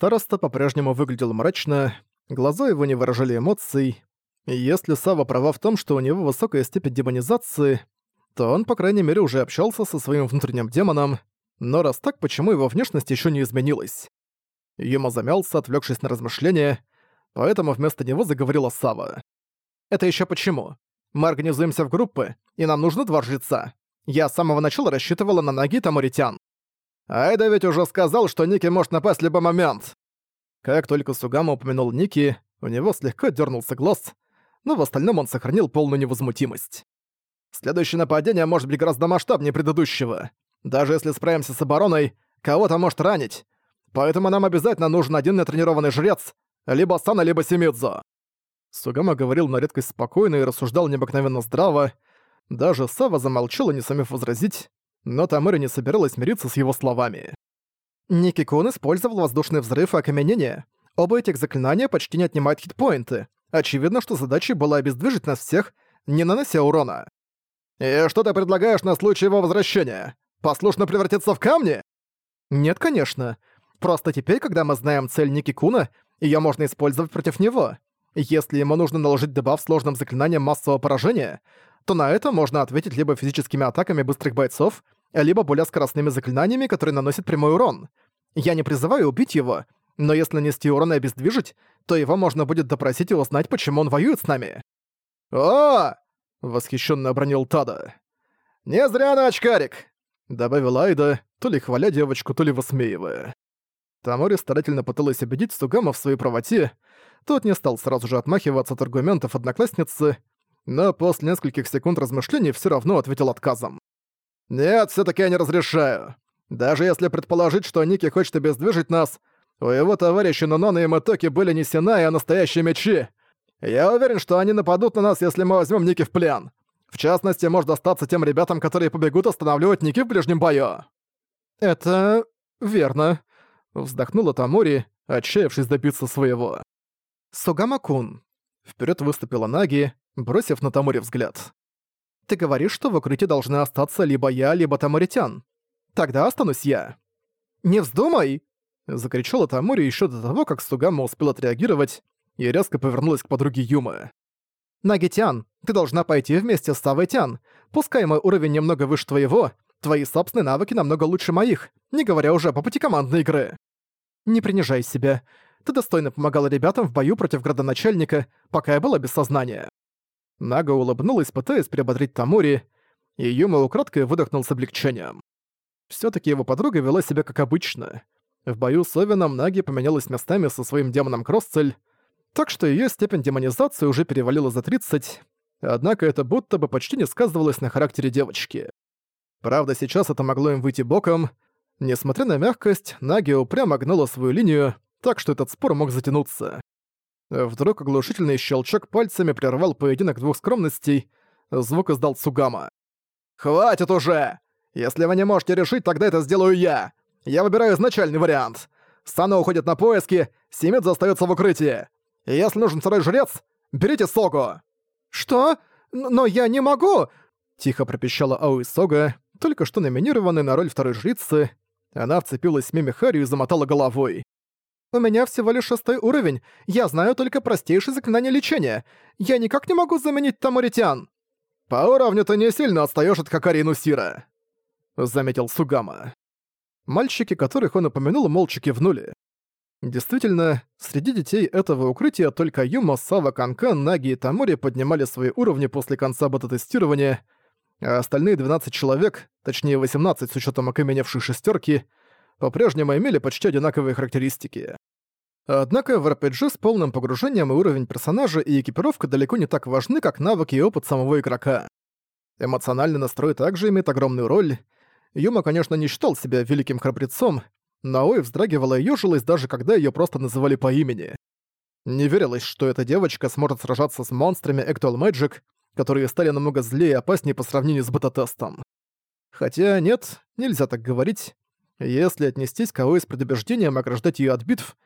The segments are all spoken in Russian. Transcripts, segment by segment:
Староста по-прежнему выглядел мрачно, глаза его не выражали эмоций. И если Сава права в том, что у него высокая степень демонизации, то он, по крайней мере, уже общался со своим внутренним демоном, но раз так, почему его внешность еще не изменилась? Юма замялся, отвлекшись на размышления, поэтому вместо него заговорила Сава. «Это еще почему? Мы организуемся в группы, и нам нужно два жреца. Я с самого начала рассчитывала на ноги тамуритян. Айда ведь уже сказал, что Ники может напасть в любой момент. Как только Сугама упомянул Ники, у него слегка дернулся глаз, но в остальном он сохранил полную невозмутимость. Следующее нападение может быть гораздо масштабнее предыдущего. Даже если справимся с обороной, кого-то может ранить. Поэтому нам обязательно нужен один натренированный жрец, либо Сана, либо Семидзо. Сугама говорил на редкость спокойно и рассуждал необыкновенно здраво. Даже Сава замолчала, не сумев возразить, но Тамыра не собиралась мириться с его словами. Никикун использовал воздушный взрыв и окаменение. Оба этих заклинания почти не отнимают хитпоинты. Очевидно, что задачей была обездвижить нас всех, не нанося урона. «И что ты предлагаешь на случай его возвращения? Послушно превратиться в камни?» «Нет, конечно. Просто теперь, когда мы знаем цель Никикуна, её можно использовать против него. Если ему нужно наложить дебаф сложным заклинанием массового поражения, то на это можно ответить либо физическими атаками быстрых бойцов, либо более скоростными заклинаниями, которые наносят прямой урон. Я не призываю убить его, но если нанести урон и обездвижить, то его можно будет допросить и узнать, почему он воюет с нами. «О!» — восхищенно обронил Тада. «Не зря на очкарик!» — добавил Айда, то ли хваля девочку, то ли высмеивая. Тамори старательно пыталась убедить Сугама в своей правоте, тот не стал сразу же отмахиваться от аргументов одноклассницы, но после нескольких секунд размышлений все равно ответил отказом. «Нет, все таки я не разрешаю. Даже если предположить, что Ники хочет обездвижить нас, у его товарища Нунона и Матоки были не сена, а настоящие мечи. Я уверен, что они нападут на нас, если мы возьмем Ники в плен. В частности, может достаться тем ребятам, которые побегут останавливать Ники в ближнем бою». «Это... верно», — вздохнула Тамори, отчаявшись добиться своего. «Сугама-кун». Вперед выступила Наги, бросив на Тамори взгляд. «Ты говоришь, что в укрытии должны остаться либо я, либо Таморитян. Тогда останусь я». «Не вздумай!» — закричала Тамори еще до того, как Сугама успел отреагировать и резко повернулась к подруге Юмы. «Нагитян, ты должна пойти вместе с Савайтян. Пускай мой уровень немного выше твоего, твои собственные навыки намного лучше моих, не говоря уже по пути командной игры. Не принижай себя. Ты достойно помогала ребятам в бою против градоначальника, пока я была без сознания». Нага улыбнулась, пытаясь приободрить Тамури, и Юма украдкой выдохнул с облегчением. все таки его подруга вела себя как обычно. В бою с Овином Наги поменялась местами со своим демоном Кросцель, так что ее степень демонизации уже перевалила за 30, однако это будто бы почти не сказывалось на характере девочки. Правда, сейчас это могло им выйти боком. Несмотря на мягкость, Наги упрямо гнала свою линию, так что этот спор мог затянуться. Вдруг оглушительный щелчок пальцами прервал поединок двух скромностей, звук издал Цугама. «Хватит уже! Если вы не можете решить, тогда это сделаю я! Я выбираю изначальный вариант. Сана уходит на поиски, Симит остается в укрытии. Если нужен второй жрец, берите Согу!» «Что? Но я не могу!» Тихо пропищала Ауи Сога, только что номинированная на роль второй жрицы. Она вцепилась в Мими Харри и замотала головой. У меня всего лишь шестой уровень. Я знаю только простейшие заклинания лечения. Я никак не могу заменить Тамуритян. По уровню ты не сильно отстаёшь от Хакарину Сира, заметил Сугама. Мальчики, которых он упомянул, молча кивнули. Действительно, среди детей этого укрытия только Юма, Сава, Канкан, Наги и Тамори поднимали свои уровни после конца бета-тестирования, а остальные 12 человек, точнее 18 с учетом окаменевшей шестерки, по-прежнему имели почти одинаковые характеристики. Однако в RPG с полным погружением и уровень персонажа и экипировка далеко не так важны, как навыки и опыт самого игрока. Эмоциональный настрой также имеет огромную роль. Юма, конечно, не считал себя великим храбрецом, но Ой вздрагивала и ёжилась даже когда её просто называли по имени. Не верилось, что эта девочка сможет сражаться с монстрами Actual Magic, которые стали намного злее и опаснее по сравнению с бета-тестом. Хотя нет, нельзя так говорить. Если отнестись к Аoi с предубеждением ограждать её от битв,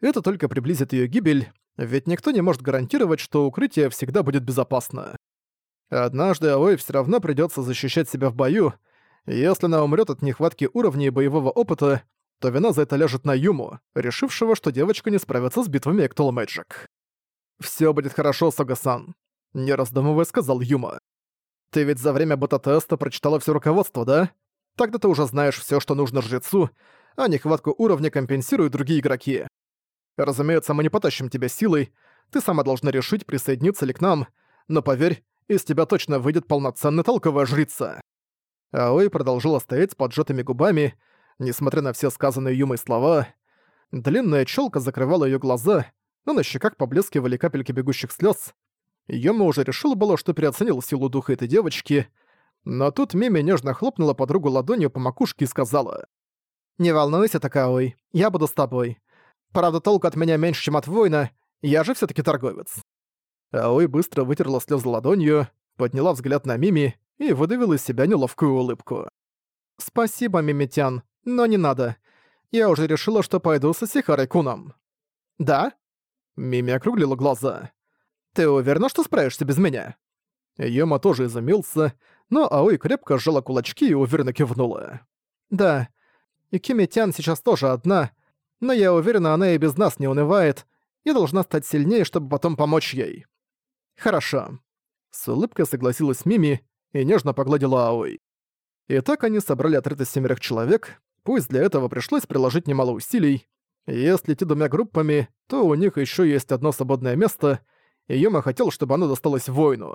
это только приблизит её гибель, ведь никто не может гарантировать, что укрытие всегда будет безопасно. Однажды Аой всё равно придётся защищать себя в бою, если она умрёт от нехватки уровней боевого опыта, то вина за это ляжет на Юму, решившего, что девочка не справится с битвами Эктол Мэджик. «Всё будет хорошо, Сога-сан», — не раздумывая сказал Юма. «Ты ведь за время бета-теста прочитала всё руководство, да? Тогда ты уже знаешь всё, что нужно жрецу, а нехватку уровня компенсируют другие игроки. Разумеется, мы не потащим тебя силой, ты сама должна решить, присоединиться ли к нам, но поверь, из тебя точно выйдет полноценная толковая жрица». Аой продолжила стоять с поджатыми губами, несмотря на все сказанные Юмой слова. Длинная челка закрывала ее глаза, но на щеках поблескивали капельки бегущих слез. Юма уже решила было, что переоценил силу духа этой девочки, но тут Мими нежно хлопнула подругу ладонью по макушке и сказала. «Не волнуйся, Такаой, я буду с тобой. Правда, толку от меня меньше, чем от воина, я же все таки торговец». Аой быстро вытерла слезы ладонью, подняла взгляд на Мими и выдавила из себя неловкую улыбку. «Спасибо, Мимитян, но не надо. Я уже решила, что пойду с Исихарой Куном». «Да?» Мими округлила глаза. «Ты уверена, что справишься без меня?» Йома тоже изумился, но Аой крепко сжала кулачки и уверенно кивнула. «Да, и Кимитян сейчас тоже одна, но я уверена, она и без нас не унывает и должна стать сильнее, чтобы потом помочь ей». «Хорошо». С улыбкой согласилась Мими и нежно погладила Аой. И так они собрали отряд из семерых человек, пусть для этого пришлось приложить немало усилий. Если идти двумя группами, то у них еще есть одно свободное место, и Юма хотел, чтобы оно досталось воину.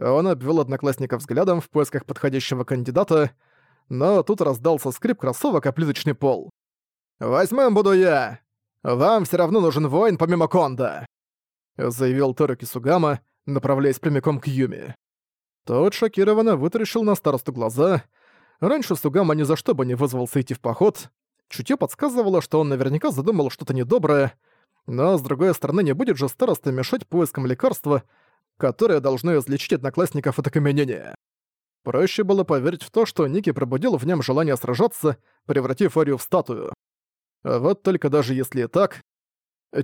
Он обвел одноклассника взглядом в поисках подходящего кандидата, но тут раздался скрип кроссовок о плиточный пол. «Восьмым буду я! Вам все равно нужен воин помимо Конда!» заявил Торуки Сугама, направляясь прямиком к Юми. Тот шокированно вытаращил на старосту глаза. Раньше Сугама ни за что бы не вызвался идти в поход. Чутье подсказывало, что он наверняка задумал что-то недоброе, но, с другой стороны, не будет же староста мешать поискам лекарства, которое должно излечить одноклассников от окаменения. Проще было поверить в то, что Ники пробудил в нем желание сражаться, превратив Арию в статую. А вот только даже если и так...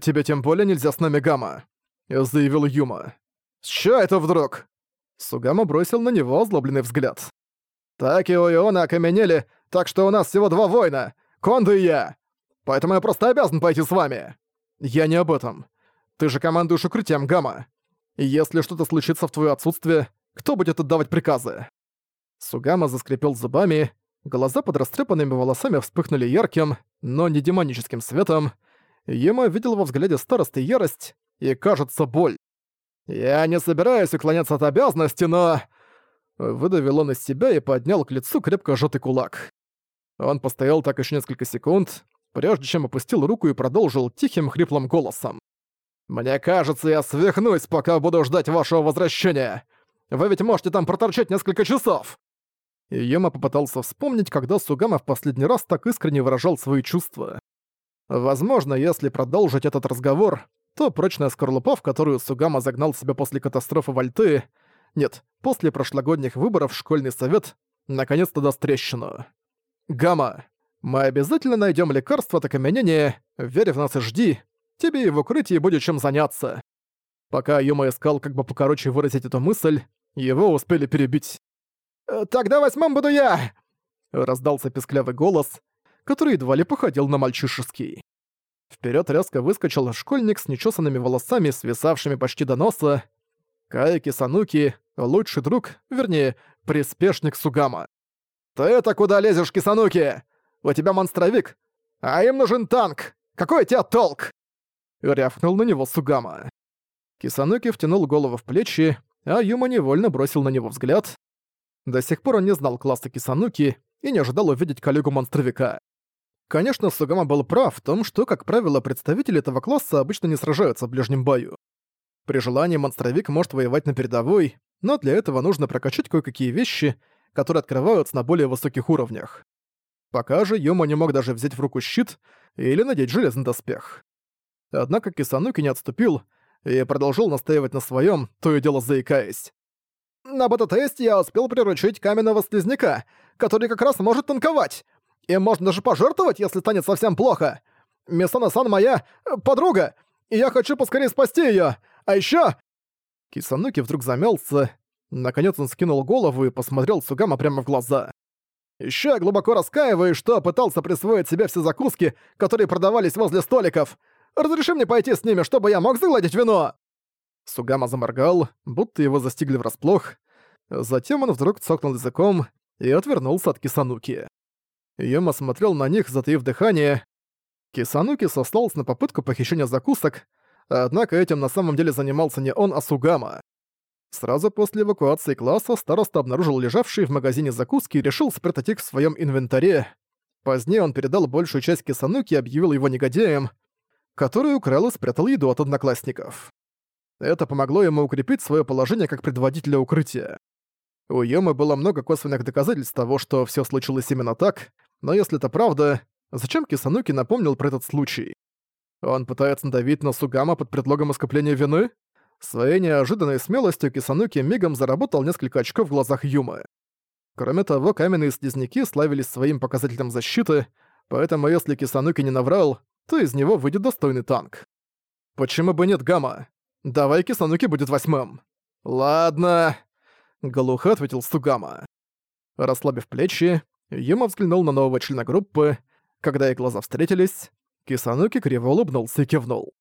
«Тебе тем более нельзя с нами, Гамма», — заявил Юма. «С чё это вдруг?» Сугама бросил на него озлобленный взгляд. «Такио и Иона окаменели, так что у нас всего два воина, Кондо и я. Поэтому я просто обязан пойти с вами». «Я не об этом. Ты же командуешь укрытием, Гамма. Если что-то случится в твоё отсутствие, кто будет отдавать приказы?» Сугама заскрипел зубами, глаза под растрепанными волосами вспыхнули ярким, но не демоническим светом. Ема видел во взгляде старосты ярость и, кажется, боль. «Я не собираюсь уклоняться от обязанности, но...» Выдавил он из себя и поднял к лицу крепко сжатый кулак. Он постоял так еще несколько секунд, прежде чем опустил руку и продолжил тихим хриплым голосом. «Мне кажется, я свихнусь, пока буду ждать вашего возвращения. Вы ведь можете там проторчать несколько часов!» Йома попытался вспомнить, когда Сугама в последний раз так искренне выражал свои чувства. Возможно, если продолжить этот разговор, то прочная скорлупа, в которую Сугама загнал себя после катастрофы Вальты, нет, после прошлогодних выборов школьный совет, наконец-то даст трещину. Гамма, мы обязательно найдем лекарство от окаменения, верь в нас и жди, тебе и в укрытии будет чем заняться. Пока Юма искал, как бы покороче выразить эту мысль, его успели перебить. «Э, «Тогда восьмым буду я!» Раздался песклявый голос, который едва ли походил на мальчишеский. Вперед резко выскочил школьник с нечесанными волосами, свисавшими почти до носа. Кайки Сануки, лучший друг, вернее, приспешник Сугама. «Ты это куда лезешь, Кисануки? У тебя монстровик, а им нужен танк! Какой тебе толк?» Рявкнул на него Сугама. Кисануки втянул голову в плечи, а Юма невольно бросил на него взгляд. До сих пор он не знал класса Кисануки и не ожидал увидеть коллегу-монстровика. Конечно, Сугама был прав в том, что, как правило, представители этого класса обычно не сражаются в ближнем бою. При желании монстровик может воевать на передовой, но для этого нужно прокачать кое-какие вещи, которые открываются на более высоких уровнях. Пока же Йома не мог даже взять в руку щит или надеть железный доспех. Однако Кисануки не отступил и продолжил настаивать на своем, то и дело заикаясь. «На бета-тесте я успел приручить каменного слизняка, который как раз может танковать. Им можно даже пожертвовать, если станет совсем плохо. Мисона-сан моя э, подруга, и я хочу поскорее спасти её. А ещё...» Кисануки вдруг замялся. Наконец он скинул голову и посмотрел Сугама прямо в глаза. Ещё я глубоко раскаиваюсь, что пытался присвоить себе все закуски, которые продавались возле столиков. Разреши мне пойти с ними, чтобы я мог загладить вино!» Сугама заморгал, будто его застигли врасплох. Затем он вдруг цокнул языком и отвернулся от Кисануки. Юма смотрел на них, затаив дыхание. Кисануки сослался на попытку похищения закусок, однако этим на самом деле занимался не он, а Сугама. Сразу после эвакуации класса староста обнаружил лежавшие в магазине закуски и решил спрятать их в своем инвентаре. Позднее он передал большую часть Кисануки и объявил его негодяем, который украл и спрятал еду от одноклассников. Это помогло ему укрепить свое положение как предводителя укрытия. У Йомы было много косвенных доказательств того, что все случилось именно так, но если это правда, зачем Кисануки напомнил про этот случай? Он пытается надавить на Сугама под предлогом искупления вины? Своей неожиданной смелостью Кисануки мигом заработал несколько очков в глазах Юмы. Кроме того, каменные слизняки славились своим показателем защиты, поэтому если Кисануки не наврал, то из него выйдет достойный танк. Почему бы нет Гамма? Давай Кисануки будет восьмым. Ладно. Глухо ответил Сугама. Расслабив плечи, Юма взглянул на нового члена группы. Когда их глаза встретились, Кисануки криво улыбнулся и кивнул.